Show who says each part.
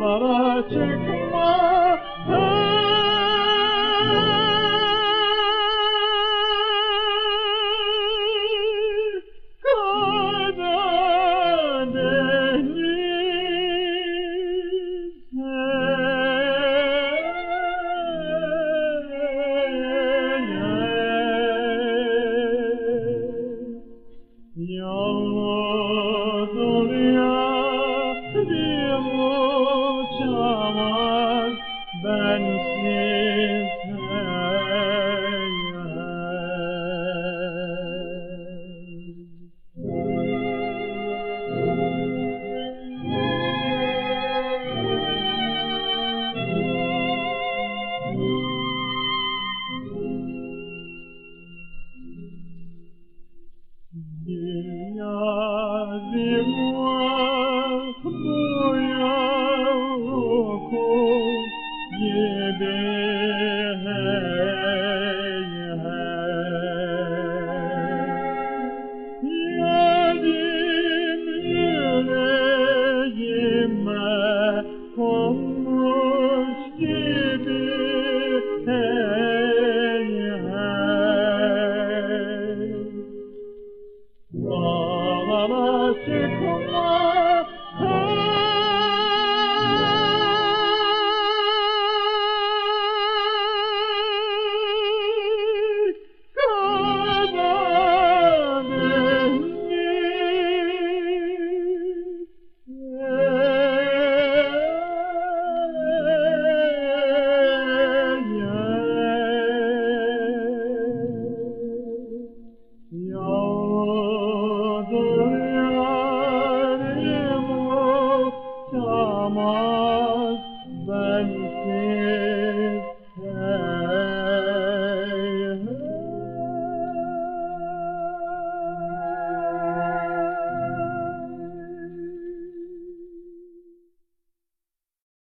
Speaker 1: Dağlara çıkma hey amaste como olmaz ben